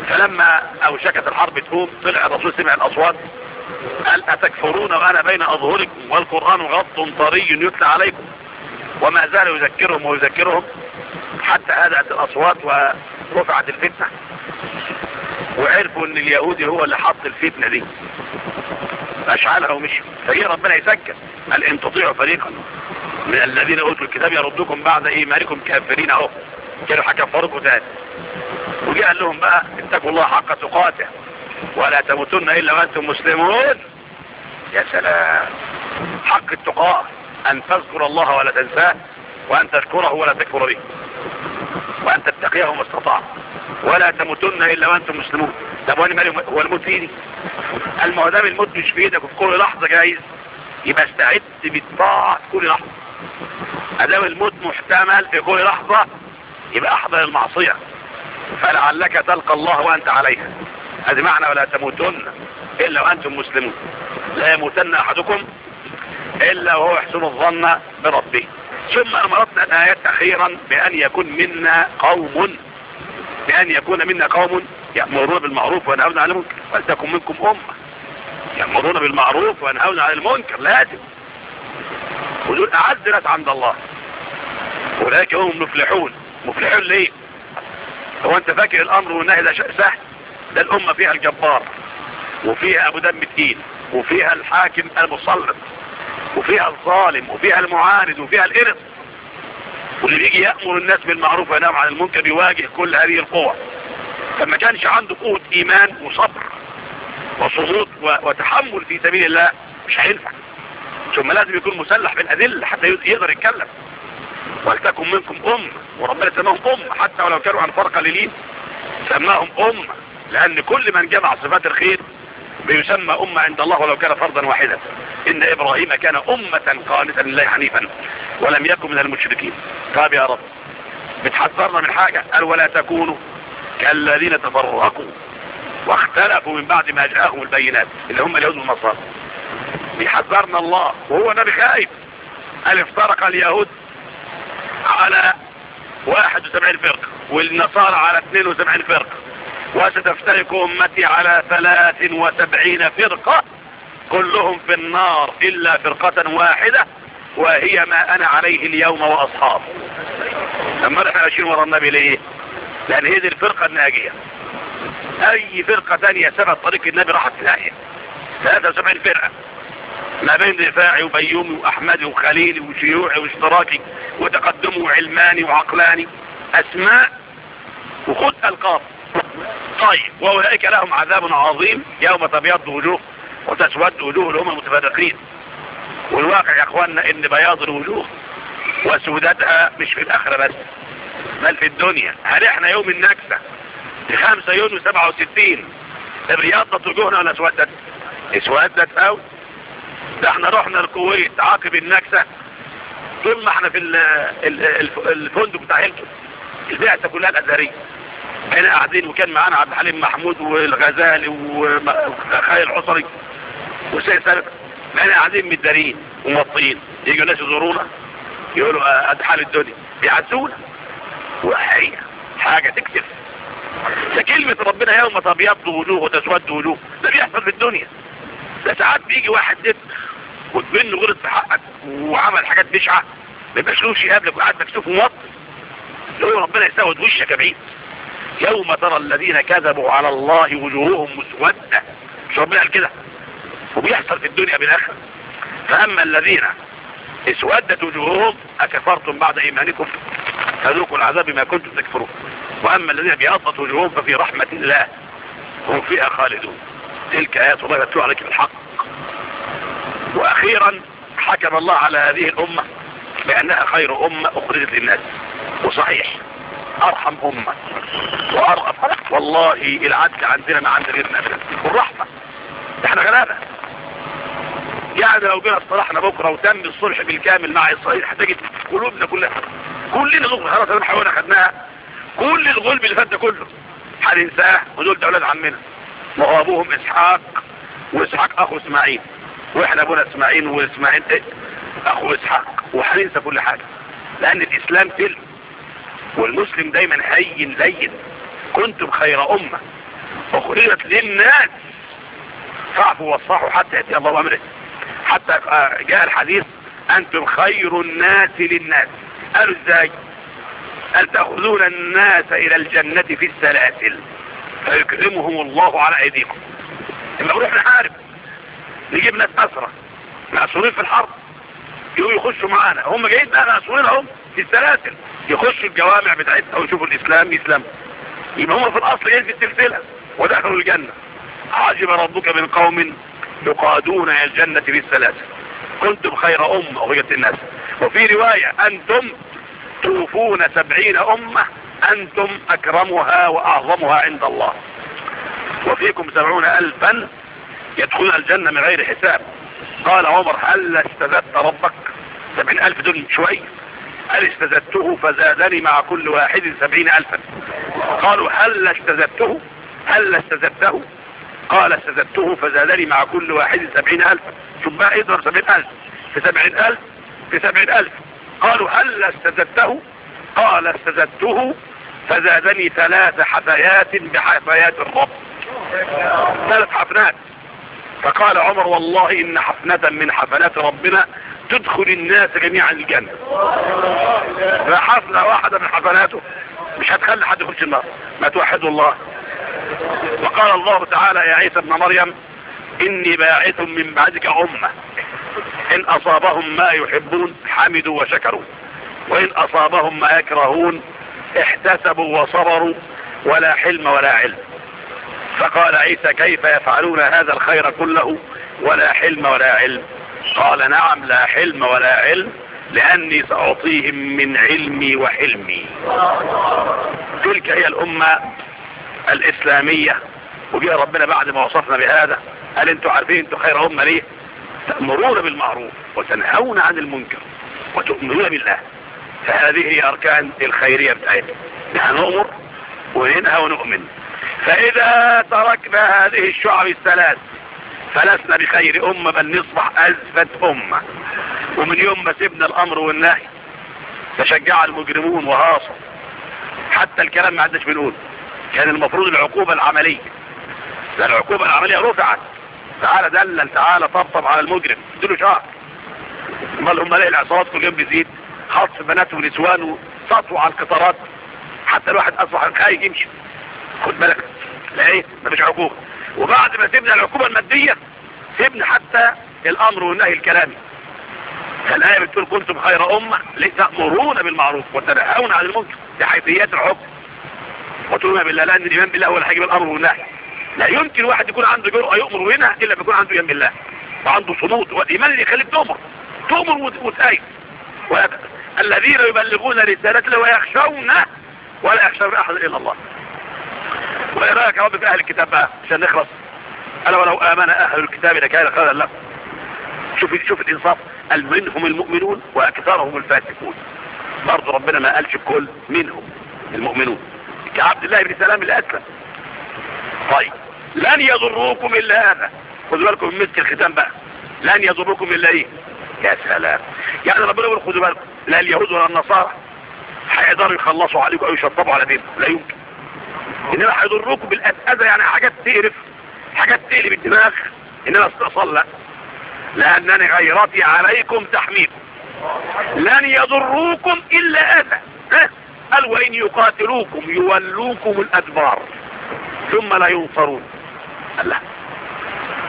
S1: فلما أوشكت الحرب تقوم طلع الرسول سمع الأصوات قال أتكفرون وأنا بين أظهركم والقرآن غط طري يتلى عليكم؟ وما زال يذكرهم ويذكرهم حتى هدأت الأصوات ورفعت الفتنة. وعرفوا إن اليهودي هو اللي حط الفتنة دي. اشعلها ومشي فهي ربنا يسكر قال إن تطيعوا فريقا من الذين أوتوا الكتاب يردوكم بعد إيمانكم كافرين أهو. كانوا هكفركم تاني. وجاء قال لهم بقى اتقوا الله حق تقاته ولا تموتن إلا وأنتم مسلمون. يا سلام. حق التقاء أن تذكر الله ولا تنساه وأن تشكره ولا تكفر به وأن تتقيه ما استطاع ولا تموتن إلا وأنتم مسلمون. طب وأنا مالي هو الموت في إيدي؟ المعدام الموت مش في إيدك وفي كل لحظة جايز يبقى استعد بالطاعة في كل لحظة. أدام الموت محتمل في كل لحظة يبقى أحضر المعصية. فلعلك تلقى الله وأنت عليها. هذه معنى ولا تموتن إلا وأنتم مسلمون. لا يموتن أحدكم إلا وهو يحسن الظن بربه. ثم أمرتنا الآيات أخيرا بأن يكون منا قوم بأن يكون منا قوم يأمرون بالمعروف وينهون عن المنكر. فلتكن منكم أمة يأمرون بالمعروف وينهون عن المنكر. لازم ودول أعزلت عند الله. أولئك هم مفلحون مفلحون ليه؟ هو أنت فاكر الأمر والنهي ده شيء سهل؟ ده الأمة فيها الجبار وفيها أبو دم تقيل وفيها الحاكم المسلط وفيها الظالم وفيها المعاند وفيها الإرث. واللي بيجي يأمر الناس بالمعروف وينام عن المنكر بيواجه كل هذه القوة. فما كانش عنده قوة إيمان وصبر وصهود وتحمل في سبيل الله مش هينفع. ثم لازم يكون مسلح بالأدلة حتى يقدر يتكلم. ولتكن منكم أم؟ وربنا سماهم أم حتى ولو كانوا عن فرق قليلين. سماهم أم لأن كل من جمع صفات الخير بيسمى أم عند الله ولو كان فرضا واحدا. إن إبراهيم كان أمة قانتا لله حنيفا ولم يكن من المشركين. طيب يا رب بتحذرنا من حاجة؟ قال ولا تكونوا كالذين تفرقوا واختلفوا من بعد ما جاءهم البينات اللي هم اليهود والنصارى. بيحذرنا الله وهو نبي خائف. قال افترق اليهود على 71 فرقة والنصارى على 72 فرقة وستفترق أمتي على 73 فرقة. كلهم في النار إلا فرقة واحدة وهي ما أنا عليه اليوم وأصحاب لما إحنا ماشيين ورا النبي ليه؟ لأن هي دي الفرقة الناجية. أي فرقة تانية سبت طريق النبي راحت تلاقي الآية 73 فرقة. ما بين رفاعي وبيومي وأحمدي وخليلي وشيوعي واشتراكي وتقدمي وعلماني وعقلاني. أسماء وخد ألقاب. طيب وأولئك لهم عذاب عظيم يوم تبيض وجوه. وتسود وجوه الأمم متفرقين والواقع يا أخواننا إن بياض الوجوه وسودتها مش في الآخرة بس بل في الدنيا. هل إحنا يوم النكسة؟ في 5 يونيو 67 الرياضة وجوهنا ولا اسودت؟ اسودت أو؟ ده إحنا رحنا الكويت عاقب النكسة. طول ما إحنا في الفندق بتاع هيلتون. البعثة كلها الأزهرية. هنا قاعدين وكان معانا عبد الحليم محمود والغزالي وخالي حصري وسيسألك ما إحنا قاعدين متدارين ومطين يجوا الناس يزورونا يقولوا ادحال الدنيا بيعزونا وحية حاجة تكتف ده كلمة ربنا يوم تبيض وجوه وتسود وجوه ده بيحصل في الدنيا. ده ساعات بيجي واحد نت وتبينه غلط في حقك وعمل حاجات بشعة. ما يبقاش له شيء قبلك وقعد مكسوف وموطن لو ربنا يسود وشك بعيد. يوم ترى الذين كذبوا على الله وجوههم مسودة. مش ربنا قال كده؟ وبيحصل في الدنيا بالآخرة فأما الذين اسودت وجوههم أكفرتم بعد إيمانكم فذوقوا العذاب ما كنتم تكفرون. وأما الذين بيضت وجوههم ففي رحمة الله هم فيها خالدون. تلك آيات الله يتلو عليك بالحق وأخيرا حكم الله على هذه الأمة بأنها خير أمة أخرجت للناس. وصحيح أرحم أمة. وأرأف والله العدل عندنا ما عند غيرنا. والرحمة إحنا غلابة. يعني لو جينا اصطلحنا بكرة وتم الصلح بالكامل مع إسرائيل هتجد قلوبنا كلها. كلنا نغلق خلاص انا حوانا خدناها. كل الغلب اللي فات ده كله هننساه ودول ده أولاد عمنا. ما هو ابوهم إسحاق وإسحاق أخو إسماعيل. وإحنا أبونا إسماعيل وإسماعيل إيه؟ أخو إسحاق. وهننسى كل حاجة. لأن الإسلام فيلم. والمسلم دايما حي لين. كنتم خير أمة. أخرجت للناس. فاعفوا واصفحوا حتى يأتي الله امره حتى آه، جاء الحديث أنتم خير الناس للناس. قالوا إزاي؟ أن تأخذون الناس إلى الجنة في السلاسل. فيكرمهم الله على أيديكم. لما نروح نحارب نجيب ناس أسرة مأسورين في الحرب يقوم يخشوا معانا. هم جايين بقى مأسورين هم في السلاسل. يخشوا الجوامع بتاعتها ويشوفوا الإسلام يسلم يبقى هم في الأصل إيه في السلسلة ودخلوا الجنة. عجب ربك من قوم تقادون إلى الجنة بالثلاثة كنتم خير أمة أغية الناس. وفي رواية أنتم توفون سبعين أمة أنتم أكرمها وأعظمها عند الله. وفيكم سبعون ألفا يدخلون الجنة من غير حساب. قال عمر هل استذدت ربك؟ سبعين ألف دون شوي. هل استزدته فزادني مع كل واحد سبعين ألفا. قالوا هل استذدته هل استزدته قال سددته فزادني مع كل واحد سبعين ألف. ثم اضرب إيه سبعين ألف؟ في سبعين ألف؟ في سبعين ألف. قالوا هل استزدته؟ قال استزدته فزادني ثلاث حفيات بحفيات الرب ثلاث حفنات. فقال عمر والله إن حفنة من حفنات ربنا تدخل الناس جميعا الجنة. فحفنة واحدة من حفناته. مش هتخلي حد يخش النار. ما توحدوا الله. وقال الله تعالى يا عيسى ابن مريم إني باعث من بعدك أمة إن أصابهم ما يحبون حمدوا وشكروا. وإن أصابهم ما يكرهون احتسبوا وصبروا ولا حلم ولا علم. فقال عيسى كيف يفعلون هذا الخير كله؟ ولا حلم ولا علم. قال نعم لا حلم ولا علم لأني سأعطيهم من علمي وحلمي. تلك هي الأمة الإسلامية. وجاء ربنا بعد ما وصفنا بهذا قال أنتوا عارفين أنتوا خير أمة ليه تأمرون بالمعروف وتنهون عن المنكر وتؤمنون بالله. فهذه هي أركان الخيرية بتاعتنا نحن نؤمر وننهى ونؤمن. فإذا تركنا هذه الشعب الثلاث فلسنا بخير أمة بل نصبح أزفة أمة. ومن يوم ما سبنا الأمر والنهي تشجع المجرمون وهاصوا. حتى الكلام ما عدناش بنقول. كان المفروض العقوبة العملية. ده العقوبة العملية رفعت. تعالى دلل تعالى طبطب على المجرم. اديله شهر. امال هم الاقي العصابات كل يوم بيزيد خطف بناته ونسوانه. سطوا على القطارات. حتى الواحد أصبح خايف يمشي. خد بالك. لا إيه ما مفيش عقوبة. وبعد ما سيبنا العقوبة المادية سيبنا حتى الأمر والنهي الكلامي. فالآية بتقول كنتم خير أمة لتأمرون بالمعروف وتنهون عن المنكر. دي حيثيات الحكم. وتؤمن بالله لأن الإيمان بالله هو الحاجب الأمر والنهي لا يمكن واحد يكون عنده جرأة يؤمر هنا إلا بيكون عنده إيمان بالله. وعنده صمود والإيمان اللي يخليك تؤمر. تؤمر وتأيد. الذين يبلغون رسالتنا ويخشون ولا يخشون أحد إلا الله. وإيه رأيك يا في أهل الكتاب بقى عشان نخلص. ألا ولو آمن أهل الكتاب لكان خيرا لهم. شوف شوف الإنصاف. منهم المؤمنون وأكثرهم الفاسقون؟ برضه ربنا ما قالش الكل منهم المؤمنون. كعبد الله بن سلام الأسلم طيب. لن يضروكم إلا هذا. خذوا بالكم من مسك الختام بقى. لن يضروكم إلا إيه؟ يا سلام. يعني ربنا يقول خذوا بالكم. لا اليهود ولا النصارى. هيقدروا يخلصوا عليكم أو يشطبوا على دينكم لا يمكن. إنما هيضروكم بالأسئلة يعني حاجات تقرف. حاجات تقلب الدماغ. إنما استئصال لا لأنني غيرتي عليكم تحميكم لن يضروكم إلا أذى ها؟ قال وإن يقاتلوكم يولوكم الأدبار ثم لا ينصرون. قال لا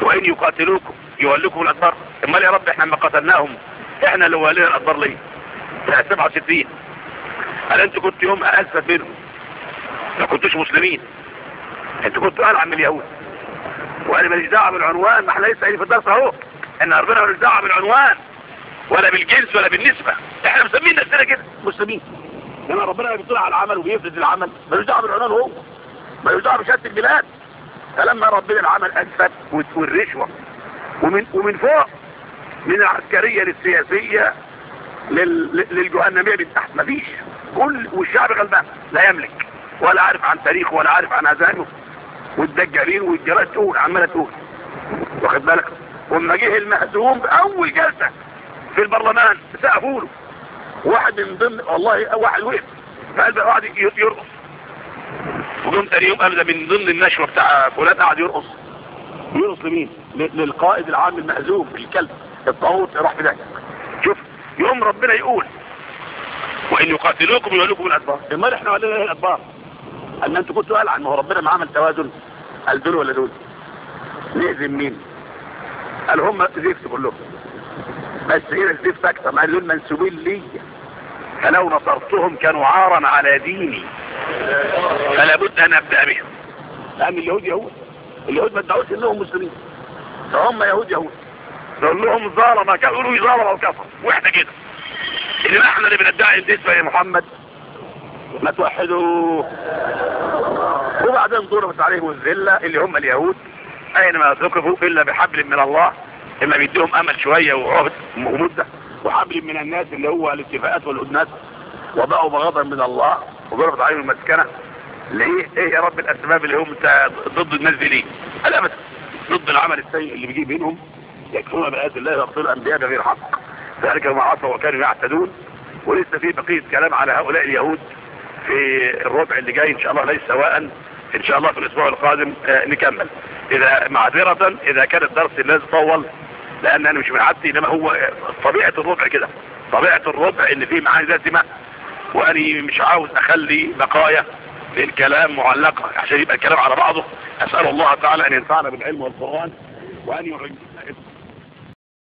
S1: وإن يقاتلوكم يولوكم الأدبار. أما يا رب إحنا ما قتلناهم؟ إحنا اللي ولينا الأدبار ليه؟ سنة 67 قال انت كنت يوم أسف منهم ما كنتوش مسلمين. انت كنت قلع من اليهود. وأنا ماليش دعوة بالعنوان ما إحنا لسه قايلين في الدرس أهو. ان ربنا ماليش دعوة بالعنوان ولا بالجنس ولا بالنسبة. إحنا مسمين نفسنا كده مسلمين. لما ربنا بيطلع على العمل وبيفرض العمل. ملوش دعوه بالعنوان هو. ملوش دعوه بشهاده البلاد. فلما ربنا العمل أسفل والرشوة. ومن ومن فوق من العسكرية للسياسية للجهنمية من تحت مفيش كل والشعب غلبان. لا يملك. ولا عارف عن تاريخه ولا عارف عن أذانه. والدجالين والجرائد تقول عمالة تقول. واخد بالك؟ ولما جه المهزوم بأول جلسة في البرلمان سقفوا له. واحد من ضمن والله واحد وقف فقال بقى قاعد يرقص. وجم تاني يوم قال ده من ضمن النشوة بتاع فلان قاعد يرقص. يرقص لمين؟ للقائد العام المحذوف الكلب. الطاغوت راح في ده شوف يوم ربنا يقول وإن يقاتلوكم يولوكم الأدبار. ما إحنا علينا إيه الادبار؟ ان كنت كنتوا عن ما هو ربنا ما عمل توازن. قال دول ولا دول؟ نأذن مين؟ قال هم زفت كلهم. بس هنا الزفت أكتر. قال دول منسوبين ليا. فلو نصرتهم كانوا عارا على ديني فلا بد أن أبدأ بهم. لأن اليهود يهود. اليهود ما ادعوش إنهم مسلمين. فهم يهود يهود. نقول لهم ظالم يقولوا ظالم أو كفر. وإحنا كده. إنما إحنا اللي بندعي النسبة يا محمد. ما توحدوا وبعدين ضربت عليهم الذلة اللي هم اليهود. أينما ثقفوا إلا بحبل من الله إما بيديهم أمل شوية وعهد ومدة. وحبل من الناس اللي هو الاستفاءات والأدنات وبقوا بغضا من الله وضربت عليهم المسكنة. ليه؟ إيه يا رب الأسباب اللي هم ضد الناس دي ليه؟ الابد ضد العمل السيء اللي بيجيب منهم يكفرون بآيات الله ويقتلوا الأنبياء بغير حق. ذلك هم عصوا وكانوا يعتدون. ولسه في بقية كلام على هؤلاء اليهود في الربع اللي جاي إن شاء الله ليس سواء إن شاء الله في الأسبوع القادم آه، نكمل. إذا معذرة إذا كان الدرس الناس طول لأن أنا مش من عادتي إنما هو طبيعة الربع كده. طبيعة الربع إن فيه معاني لازمة واني مش عاوز أخلي بقايا للكلام معلقة عشان يبقى الكلام على بعضه. أسأل الله تعالى أن ينفعنا بالعلم والقرآن وأن يعجبنا